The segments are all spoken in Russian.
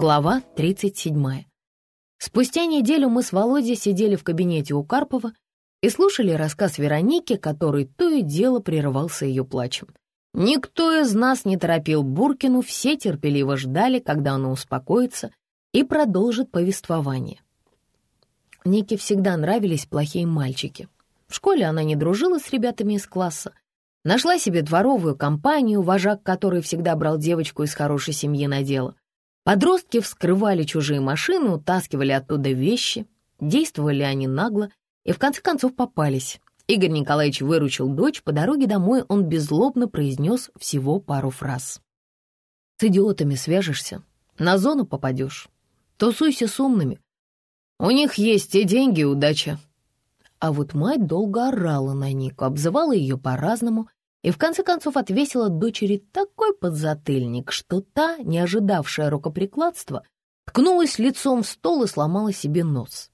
Глава 37. Спустя неделю мы с Володей сидели в кабинете у Карпова и слушали рассказ Вероники, который то и дело прерывался ее плачем. Никто из нас не торопил Буркину, все терпеливо ждали, когда она успокоится и продолжит повествование. Нике всегда нравились плохие мальчики. В школе она не дружила с ребятами из класса, нашла себе дворовую компанию, вожак которой всегда брал девочку из хорошей семьи на дело. Подростки вскрывали чужие машины, утаскивали оттуда вещи, действовали они нагло и в конце концов попались. Игорь Николаевич выручил дочь, по дороге домой он беззлобно произнес всего пару фраз. «С идиотами свяжешься, на зону попадешь. Тусуйся с умными. У них есть и деньги, и удача». А вот мать долго орала на Нику, обзывала ее по-разному и в конце концов отвесила дочери такой подзатыльник, что та, не ожидавшая рукоприкладства, ткнулась лицом в стол и сломала себе нос.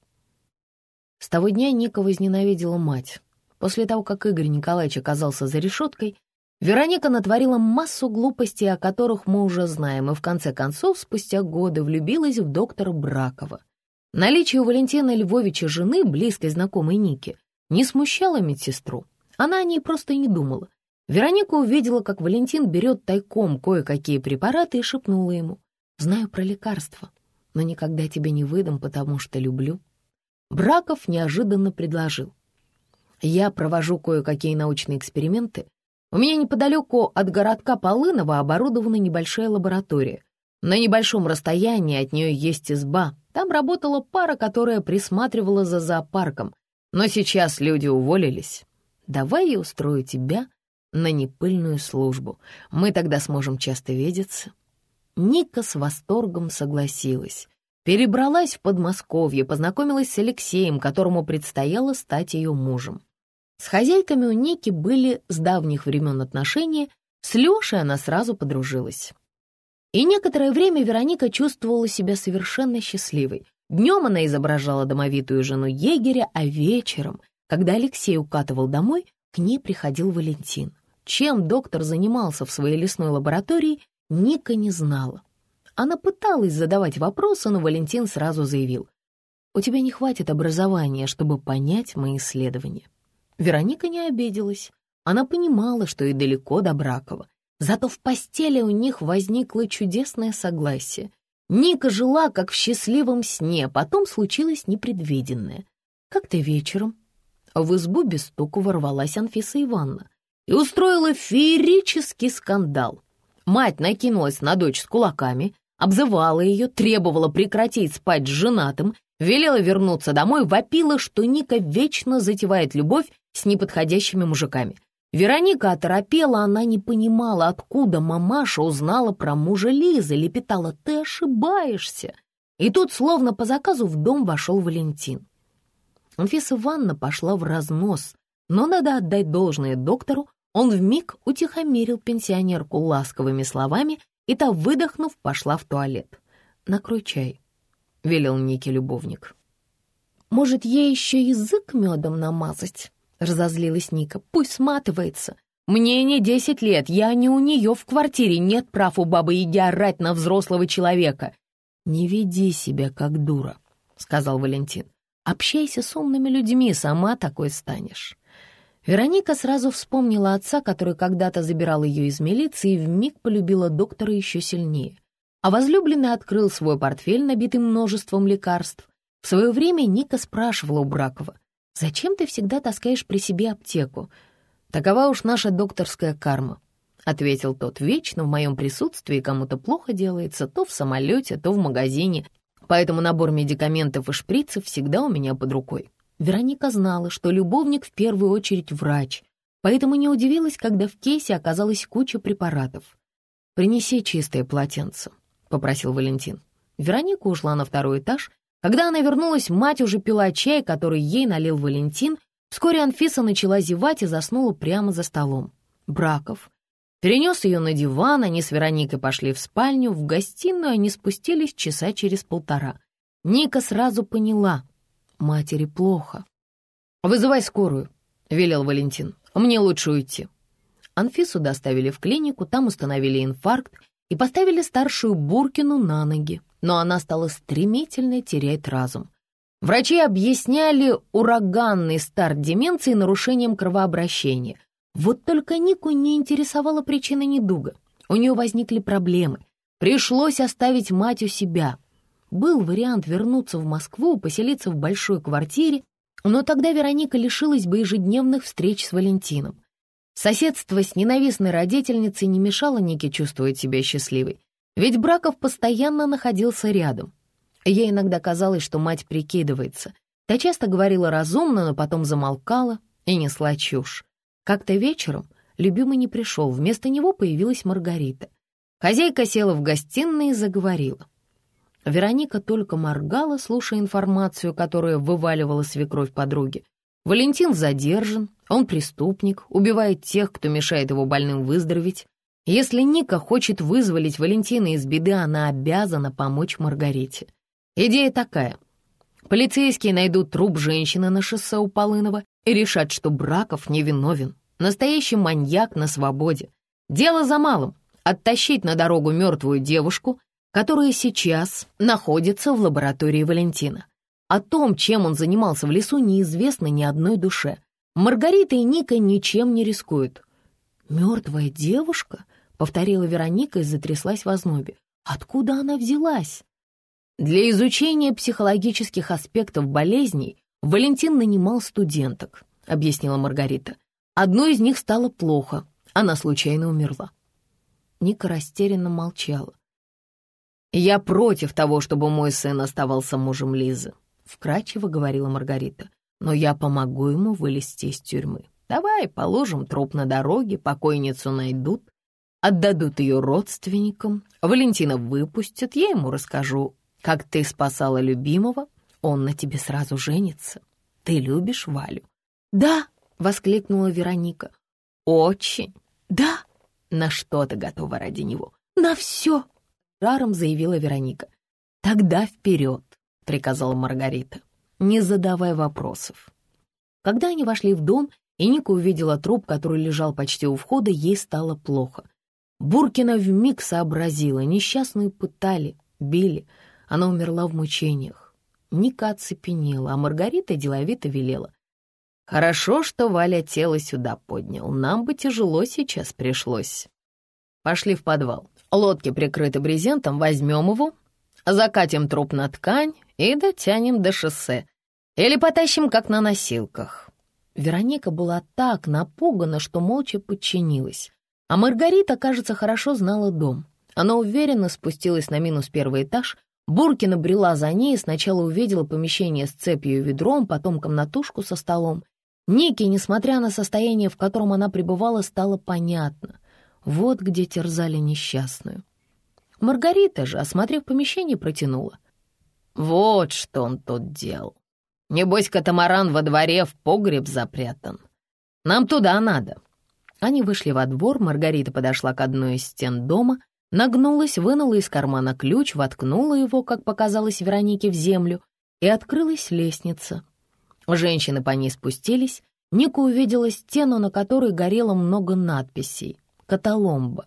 С того дня Ника возненавидела мать. После того, как Игорь Николаевич оказался за решеткой, Вероника натворила массу глупостей, о которых мы уже знаем, и в конце концов, спустя годы, влюбилась в доктора Бракова. Наличие у Валентина Львовича жены, близкой знакомой Ники, не смущало медсестру. Она о ней просто не думала. Вероника увидела, как Валентин берет тайком кое-какие препараты и шепнула ему. «Знаю про лекарства, но никогда тебя не выдам, потому что люблю». Браков неожиданно предложил. Я провожу кое-какие научные эксперименты. У меня неподалеку от городка Полынова оборудована небольшая лаборатория. На небольшом расстоянии от нее есть изба. Там работала пара, которая присматривала за зоопарком. Но сейчас люди уволились. Давай я устрою тебя на непыльную службу. Мы тогда сможем часто видеться». Ника с восторгом согласилась. Перебралась в Подмосковье, познакомилась с Алексеем, которому предстояло стать ее мужем. С хозяйками у Ники были с давних времен отношения, с Лешей она сразу подружилась. И некоторое время Вероника чувствовала себя совершенно счастливой. Днем она изображала домовитую жену егеря, а вечером, когда Алексей укатывал домой, к ней приходил Валентин. Чем доктор занимался в своей лесной лаборатории, Ника не знала. Она пыталась задавать вопросы, но Валентин сразу заявил, «У тебя не хватит образования, чтобы понять мои исследования». Вероника не обиделась. Она понимала, что и далеко до Бракова. Зато в постели у них возникло чудесное согласие. Ника жила, как в счастливом сне, потом случилось непредвиденное. Как-то вечером в избу без стуку ворвалась Анфиса Ивановна и устроила феерический скандал. Мать накинулась на дочь с кулаками, обзывала ее, требовала прекратить спать с женатым, велела вернуться домой, вопила, что Ника вечно затевает любовь с неподходящими мужиками. Вероника оторопела, она не понимала, откуда мамаша узнала про мужа Лизы, лепетала «ты ошибаешься». И тут, словно по заказу, в дом вошел Валентин. Анфиса Ивановна пошла в разнос, но надо отдать должное доктору, он вмиг утихомирил пенсионерку ласковыми словами и та, выдохнув, пошла в туалет. «Накрой чай», — велел Нике любовник. «Может, ей еще язык медом намазать?» — разозлилась Ника. «Пусть сматывается. Мне не десять лет, я не у нее в квартире, нет прав у бабы Яги орать на взрослого человека». «Не веди себя как дура», — сказал Валентин. «Общайся с умными людьми, сама такой станешь». Вероника сразу вспомнила отца, который когда-то забирал ее из милиции и вмиг полюбила доктора еще сильнее. А возлюбленный открыл свой портфель, набитый множеством лекарств. В свое время Ника спрашивала у Бракова, «Зачем ты всегда таскаешь при себе аптеку?» «Такова уж наша докторская карма», — ответил тот. «Вечно в моем присутствии кому-то плохо делается, то в самолете, то в магазине, поэтому набор медикаментов и шприцев всегда у меня под рукой». Вероника знала, что любовник в первую очередь врач, поэтому не удивилась, когда в кейсе оказалась куча препаратов. «Принеси чистое полотенце», — попросил Валентин. Вероника ушла на второй этаж. Когда она вернулась, мать уже пила чай, который ей налил Валентин. Вскоре Анфиса начала зевать и заснула прямо за столом. Браков перенес ее на диван, они с Вероникой пошли в спальню, в гостиную они спустились часа через полтора. Ника сразу поняла, Матери плохо. «Вызывай скорую», — велел Валентин. «Мне лучше уйти». Анфису доставили в клинику, там установили инфаркт, и поставили старшую Буркину на ноги, но она стала стремительно терять разум. Врачи объясняли ураганный старт деменции нарушением кровообращения. Вот только Нику не интересовала причина недуга. У нее возникли проблемы. Пришлось оставить мать у себя. Был вариант вернуться в Москву, поселиться в большой квартире, но тогда Вероника лишилась бы ежедневных встреч с Валентином. Соседство с ненавистной родительницей не мешало Нике чувствовать себя счастливой, ведь Браков постоянно находился рядом. Ей иногда казалось, что мать прикидывается. Та часто говорила разумно, но потом замолкала и несла чушь. Как-то вечером любимый не пришел, вместо него появилась Маргарита. Хозяйка села в гостиной и заговорила. Вероника только моргала, слушая информацию, которую вываливала свекровь подруги. Валентин задержан, он преступник, убивает тех, кто мешает его больным выздороветь. Если Ника хочет вызволить Валентина из беды, она обязана помочь Маргарите. Идея такая. Полицейские найдут труп женщины на шоссе у Полынова и решат, что Браков невиновен. Настоящий маньяк на свободе. Дело за малым — оттащить на дорогу мертвую девушку, которая сейчас находится в лаборатории Валентина. О том, чем он занимался в лесу, неизвестно ни одной душе. Маргарита и Ника ничем не рискуют. «Мертвая девушка?» — повторила Вероника и затряслась в ознобе. «Откуда она взялась?» Для изучения психологических аспектов болезней Валентин нанимал студенток, объяснила Маргарита. Одной из них стало плохо, она случайно умерла. Ника растерянно молчала. «Я против того, чтобы мой сын оставался мужем Лизы», — вкратчиво говорила Маргарита. «Но я помогу ему вылезти из тюрьмы. Давай положим труп на дороге, покойницу найдут, отдадут ее родственникам, Валентина выпустят, я ему расскажу, как ты спасала любимого, он на тебе сразу женится. Ты любишь Валю?» «Да», — воскликнула Вероника. «Очень». «Да». «На что ты готова ради него?» «На все», — жаром заявила Вероника. «Тогда вперед», — приказала Маргарита, не задавай вопросов. Когда они вошли в дом, и Ника увидела труп, который лежал почти у входа, ей стало плохо. Буркина вмиг сообразила, несчастную пытали, били. Она умерла в мучениях. Ника оцепенела, а Маргарита деловито велела. «Хорошо, что Валя тело сюда поднял. Нам бы тяжело сейчас пришлось. Пошли в подвал. Лодки прикрыты брезентом, возьмем его, закатим труп на ткань и дотянем до шоссе. Или потащим, как на носилках». Вероника была так напугана, что молча подчинилась. А Маргарита, кажется, хорошо знала дом. Она уверенно спустилась на минус первый этаж. Буркина брела за ней и сначала увидела помещение с цепью и ведром, потом комнатушку со столом. Нике, несмотря на состояние, в котором она пребывала, стало понятно. Вот где терзали несчастную. Маргарита же, осмотрев помещение, протянула. Вот что он тут делал. Небось, катамаран во дворе в погреб запрятан. Нам туда надо. Они вышли во двор, Маргарита подошла к одной из стен дома, нагнулась, вынула из кармана ключ, воткнула его, как показалось Веронике, в землю, и открылась лестница. Женщины по ней спустились, Ника увидела стену, на которой горело много надписей. «Каталомба».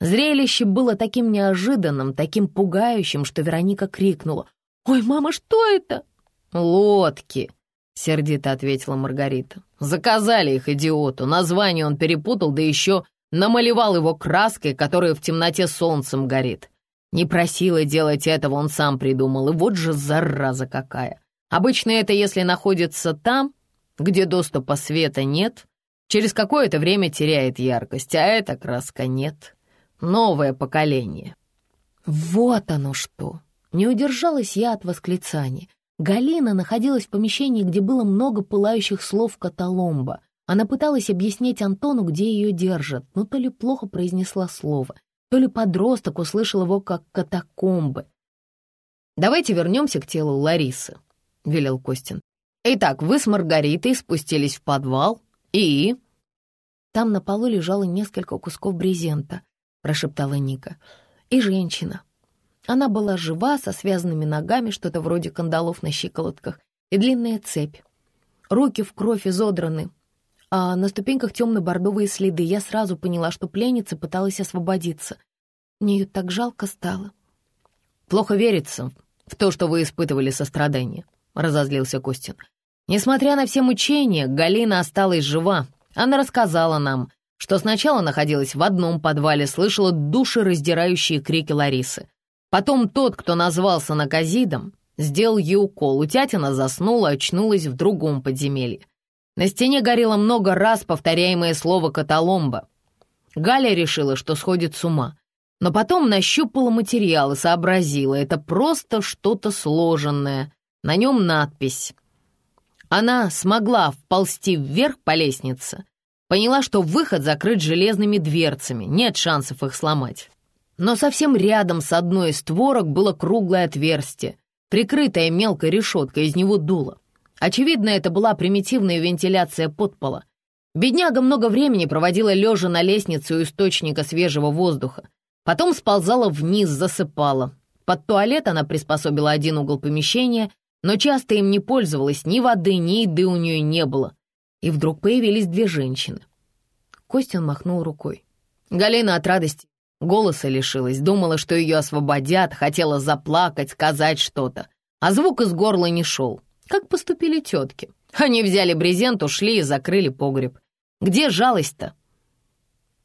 Зрелище было таким неожиданным, таким пугающим, что Вероника крикнула «Ой, мама, что это?» «Лодки», — сердито ответила Маргарита. «Заказали их идиоту. Название он перепутал, да еще намалевал его краской, которая в темноте солнцем горит. Не просила делать этого, он сам придумал, и вот же зараза какая. Обычно это если находится там, где доступа света нет, через какое-то время теряет яркость, а эта краска нет. Новое поколение». «Вот оно что!» Не удержалась я от восклицания. Галина находилась в помещении, где было много пылающих слов каталомба. Она пыталась объяснить Антону, где ее держат, но то ли плохо произнесла слово, то ли подросток услышал его как катакомбы. «Давайте вернемся к телу Ларисы», — велел Костин. «Итак, вы с Маргаритой спустились в подвал и...» «Там на полу лежало несколько кусков брезента», — прошептала Ника. «И женщина. Она была жива, со связанными ногами, что-то вроде кандалов на щиколотках, и длинная цепь. Руки в кровь изодраны, а на ступеньках темно-бордовые следы. Я сразу поняла, что пленница пыталась освободиться. Мне ее так жалко стало. «Плохо верится в то, что вы испытывали сострадание», — разозлился Костин. «Несмотря на все мучения, Галина осталась жива. Она рассказала нам, что сначала находилась в одном подвале, слышала душераздирающие крики Ларисы. Потом тот, кто назвался наказидом, сделал ей укол. Утятина заснула, очнулась в другом подземелье. На стене горело много раз повторяемое слово «каталомба». Галя решила, что сходит с ума. Но потом нащупала материал и сообразила, это просто что-то сложенное. На нем надпись. Она смогла вползти вверх по лестнице. Поняла, что выход закрыт железными дверцами, нет шансов их сломать. Но совсем рядом с одной из створок было круглое отверстие, прикрытое мелкой решеткой, из него дуло. Очевидно, это была примитивная вентиляция подпола. Бедняга много времени проводила лежа на лестнице у источника свежего воздуха. Потом сползала вниз, засыпала. Под туалет она приспособила один угол помещения, но часто им не пользовалась, ни воды, ни еды у нее не было. И вдруг появились две женщины. Костян махнул рукой. Галина от радости голоса лишилась, думала, что ее освободят, хотела заплакать, сказать что-то. А звук из горла не шел. Как поступили тетки? Они взяли брезент, ушли и закрыли погреб. Где жалость-то?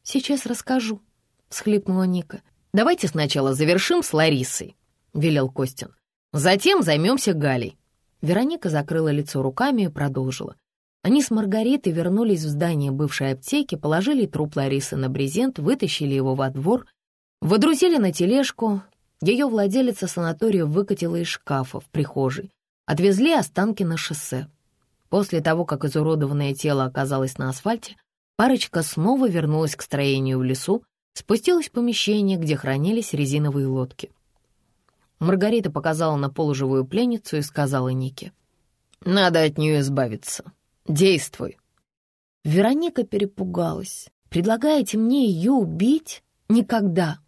«Сейчас расскажу», — всхлипнула Ника. «Давайте сначала завершим с Ларисой», — велел Костин. «Затем займемся Галей». Вероника закрыла лицо руками и продолжила. Они с Маргаритой вернулись в здание бывшей аптеки, положили труп Ларисы на брезент, вытащили его во двор, водрузили на тележку. Ее владелица санатория выкатила из шкафа в прихожей, отвезли останки на шоссе. После того, как изуродованное тело оказалось на асфальте, парочка снова вернулась к строению в лесу, спустилась в помещение, где хранились резиновые лодки. Маргарита показала на полуживую пленницу и сказала Нике. «Надо от нее избавиться. Действуй». Вероника перепугалась. «Предлагаете мне ее убить? Никогда!»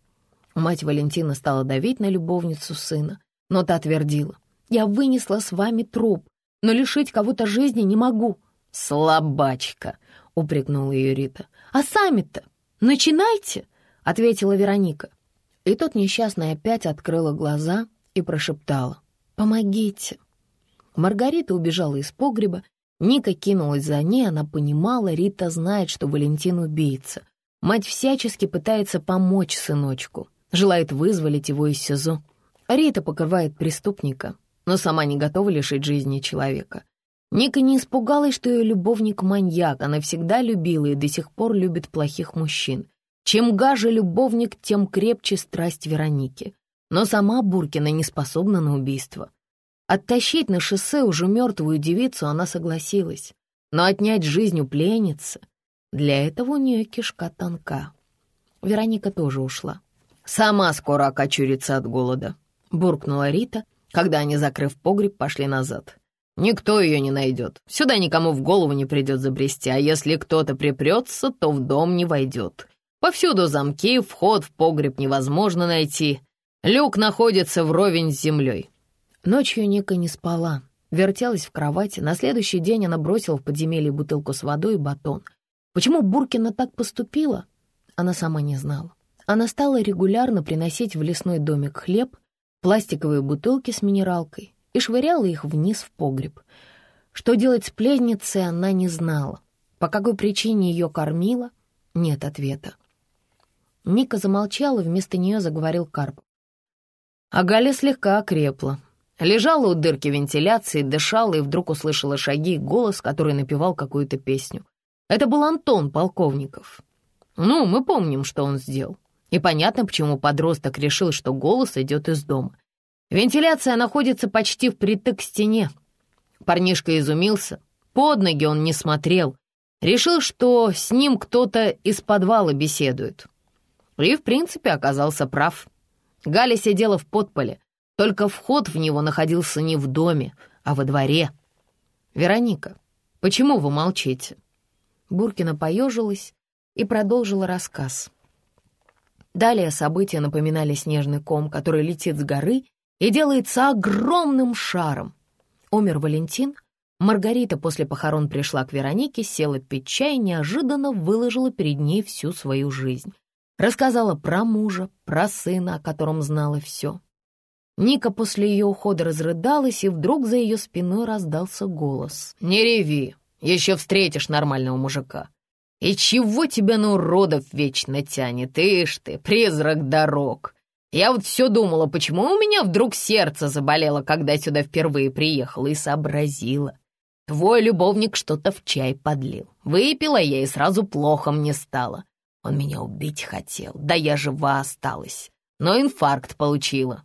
Мать Валентина стала давить на любовницу сына, но та твердила. «Я вынесла с вами труп, но лишить кого-то жизни не могу». «Слабачка!» — упрекнула ее Рита. «А сами-то начинайте!» — ответила Вероника. И тот несчастный опять открыла глаза и прошептала. «Помогите!» Маргарита убежала из погреба Ника кинулась за ней, она понимала, Рита знает, что Валентин убийца. Мать всячески пытается помочь сыночку, желает вызволить его из СИЗО. Рита покрывает преступника, но сама не готова лишить жизни человека. Ника не испугалась, что ее любовник маньяк, она всегда любила и до сих пор любит плохих мужчин. Чем гаже любовник, тем крепче страсть Вероники. Но сама Буркина не способна на убийство. Оттащить на шоссе уже мертвую девицу она согласилась, но отнять жизнь у пленницы — для этого у нее кишка тонка. Вероника тоже ушла. «Сама скоро окочурится от голода», — буркнула Рита, когда они, закрыв погреб, пошли назад. «Никто ее не найдет. Сюда никому в голову не придет забрести, а если кто-то припрется, то в дом не войдет. Повсюду замки, вход в погреб невозможно найти. Люк находится вровень с землей. Ночью Ника не спала, вертелась в кровати. На следующий день она бросила в подземелье бутылку с водой и батон. Почему Буркина так поступила, она сама не знала. Она стала регулярно приносить в лесной домик хлеб, пластиковые бутылки с минералкой и швыряла их вниз в погреб. Что делать с пленницей, она не знала. По какой причине ее кормила, нет ответа. Ника замолчала, вместо нее заговорил Карп. А Галя слегка окрепла. Лежала у дырки вентиляции, дышала и вдруг услышала шаги и голос, который напевал какую-то песню. Это был Антон Полковников. Ну, мы помним, что он сделал. И понятно, почему подросток решил, что голос идет из дома. Вентиляция находится почти впритык к стене. Парнишка изумился. Под ноги он не смотрел. Решил, что с ним кто-то из подвала беседует. И, в принципе, оказался прав. Галя сидела в подполе, только вход в него находился не в доме, а во дворе. «Вероника, почему вы молчите?» Буркина поежилась и продолжила рассказ. Далее события напоминали снежный ком, который летит с горы и делается огромным шаром. Умер Валентин, Маргарита после похорон пришла к Веронике, села пить чай и неожиданно выложила перед ней всю свою жизнь. Рассказала про мужа, про сына, о котором знала все. Ника после ее ухода разрыдалась, и вдруг за ее спиной раздался голос. «Не реви, еще встретишь нормального мужика. И чего тебя на уродов вечно тянет? Ишь ты, призрак дорог. Я вот все думала, почему у меня вдруг сердце заболело, когда сюда впервые приехала, и сообразила. Твой любовник что-то в чай подлил. Выпила я, и сразу плохо мне стало. Он меня убить хотел, да я жива осталась. Но инфаркт получила.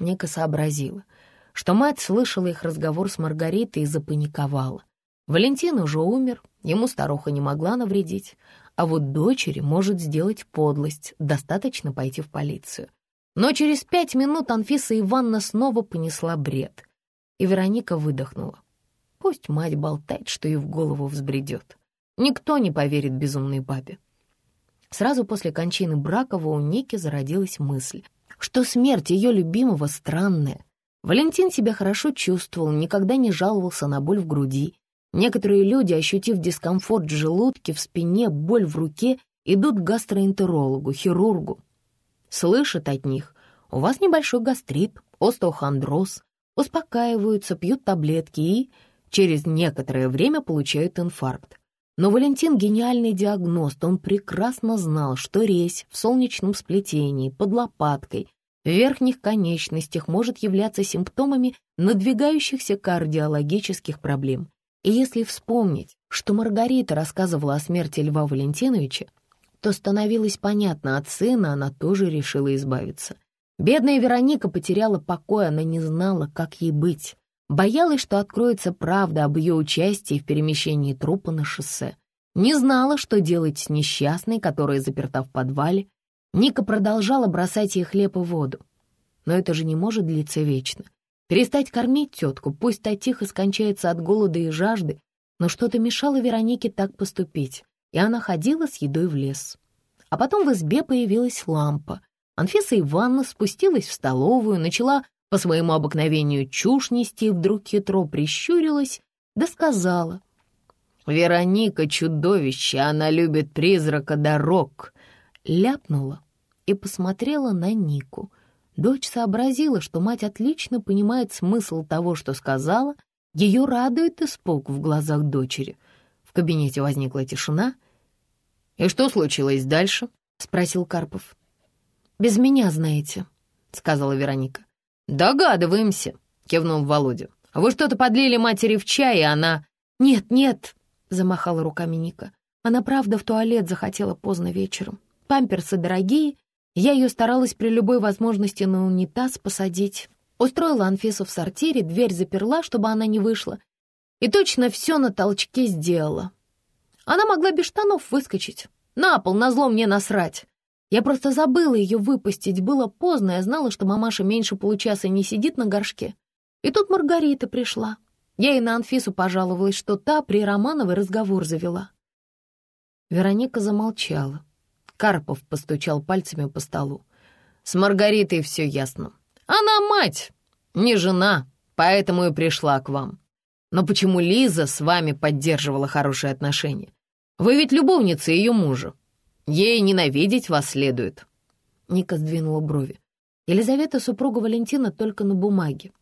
Ника сообразила, что мать слышала их разговор с Маргаритой и запаниковала. Валентин уже умер, ему старуха не могла навредить, а вот дочери может сделать подлость, достаточно пойти в полицию. Но через пять минут Анфиса Ивановна снова понесла бред, и Вероника выдохнула. Пусть мать болтает, что ей в голову взбредет. Никто не поверит безумной бабе. Сразу после кончины Бракова у Ники зародилась мысль, что смерть ее любимого странная. Валентин себя хорошо чувствовал, никогда не жаловался на боль в груди. Некоторые люди, ощутив дискомфорт в желудке, в спине, боль в руке, идут к гастроэнтерологу, хирургу. Слышат от них, у вас небольшой гастрит, остеохондроз, успокаиваются, пьют таблетки и через некоторое время получают инфаркт. Но Валентин — гениальный диагност, он прекрасно знал, что резь в солнечном сплетении, под лопаткой, в верхних конечностях может являться симптомами надвигающихся кардиологических проблем. И если вспомнить, что Маргарита рассказывала о смерти Льва Валентиновича, то становилось понятно, от сына она тоже решила избавиться. Бедная Вероника потеряла покой, она не знала, как ей быть. Боялась, что откроется правда об ее участии в перемещении трупа на шоссе. Не знала, что делать с несчастной, которая заперта в подвале. Ника продолжала бросать ей хлеб и воду. Но это же не может длиться вечно. Перестать кормить тетку, пусть та тихо скончается от голода и жажды, но что-то мешало Веронике так поступить, и она ходила с едой в лес. А потом в избе появилась лампа. Анфиса Ивановна спустилась в столовую, начала по своему обыкновению чушь нести, вдруг хитро прищурилась, да сказала. «Вероника — чудовище, она любит призрака дорог!» Ляпнула и посмотрела на Нику. Дочь сообразила, что мать отлично понимает смысл того, что сказала, ее радует испуг в глазах дочери. В кабинете возникла тишина. «И что случилось дальше?» — спросил Карпов. «Без меня, знаете», — сказала Вероника. «Догадываемся», — кивнул Володя. «Вы что-то подлили матери в чай, и она...» «Нет, нет», — замахала руками Ника. «Она правда в туалет захотела поздно вечером. Памперсы дорогие, я ее старалась при любой возможности на унитаз посадить. Устроила Анфису в сортире, дверь заперла, чтобы она не вышла. И точно все на толчке сделала. Она могла без штанов выскочить. На пол, назло мне насрать. Я просто забыла ее выпустить. Было поздно, я знала, что мамаша меньше получаса не сидит на горшке. И тут Маргарита пришла. Я и на Анфису пожаловалась, что та при Романовой разговор завела. Вероника замолчала. Карпов постучал пальцами по столу. «С Маргаритой все ясно. Она мать, не жена, поэтому и пришла к вам. Но почему Лиза с вами поддерживала хорошие отношения? Вы ведь любовница ее мужа. Ей ненавидеть вас следует». Ника сдвинула брови. Елизавета супруга Валентина только на бумаге.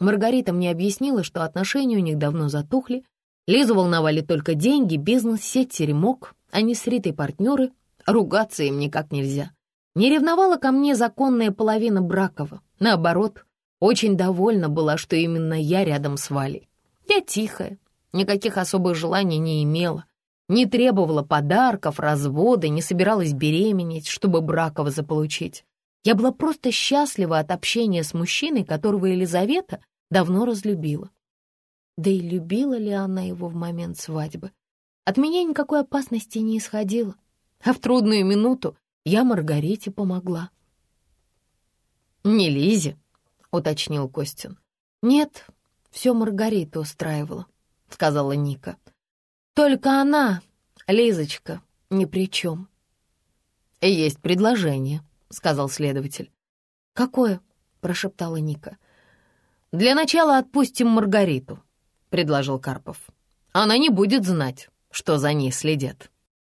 Маргарита мне объяснила, что отношения у них давно затухли. Лизу волновали только деньги, бизнес, сеть, теремок. Они с Ритой партнеры, ругаться им никак нельзя. Не ревновала ко мне законная половина Бракова. Наоборот, очень довольна была, что именно я рядом с Валей. Я тихая, никаких особых желаний не имела. Не требовала подарков, развода, не собиралась беременеть, чтобы Бракова заполучить. Я была просто счастлива от общения с мужчиной, которого Елизавета давно разлюбила. Да и любила ли она его в момент свадьбы? От меня никакой опасности не исходило, а в трудную минуту я Маргарите помогла. «Не Лизе», — уточнил Костин. «Нет, все Маргарита устраивала», — сказала Ника. Только она, Лизочка, ни при чем. «Есть предложение», — сказал следователь. «Какое?» — прошептала Ника. «Для начала отпустим Маргариту», — предложил Карпов. «Она не будет знать, что за ней следят».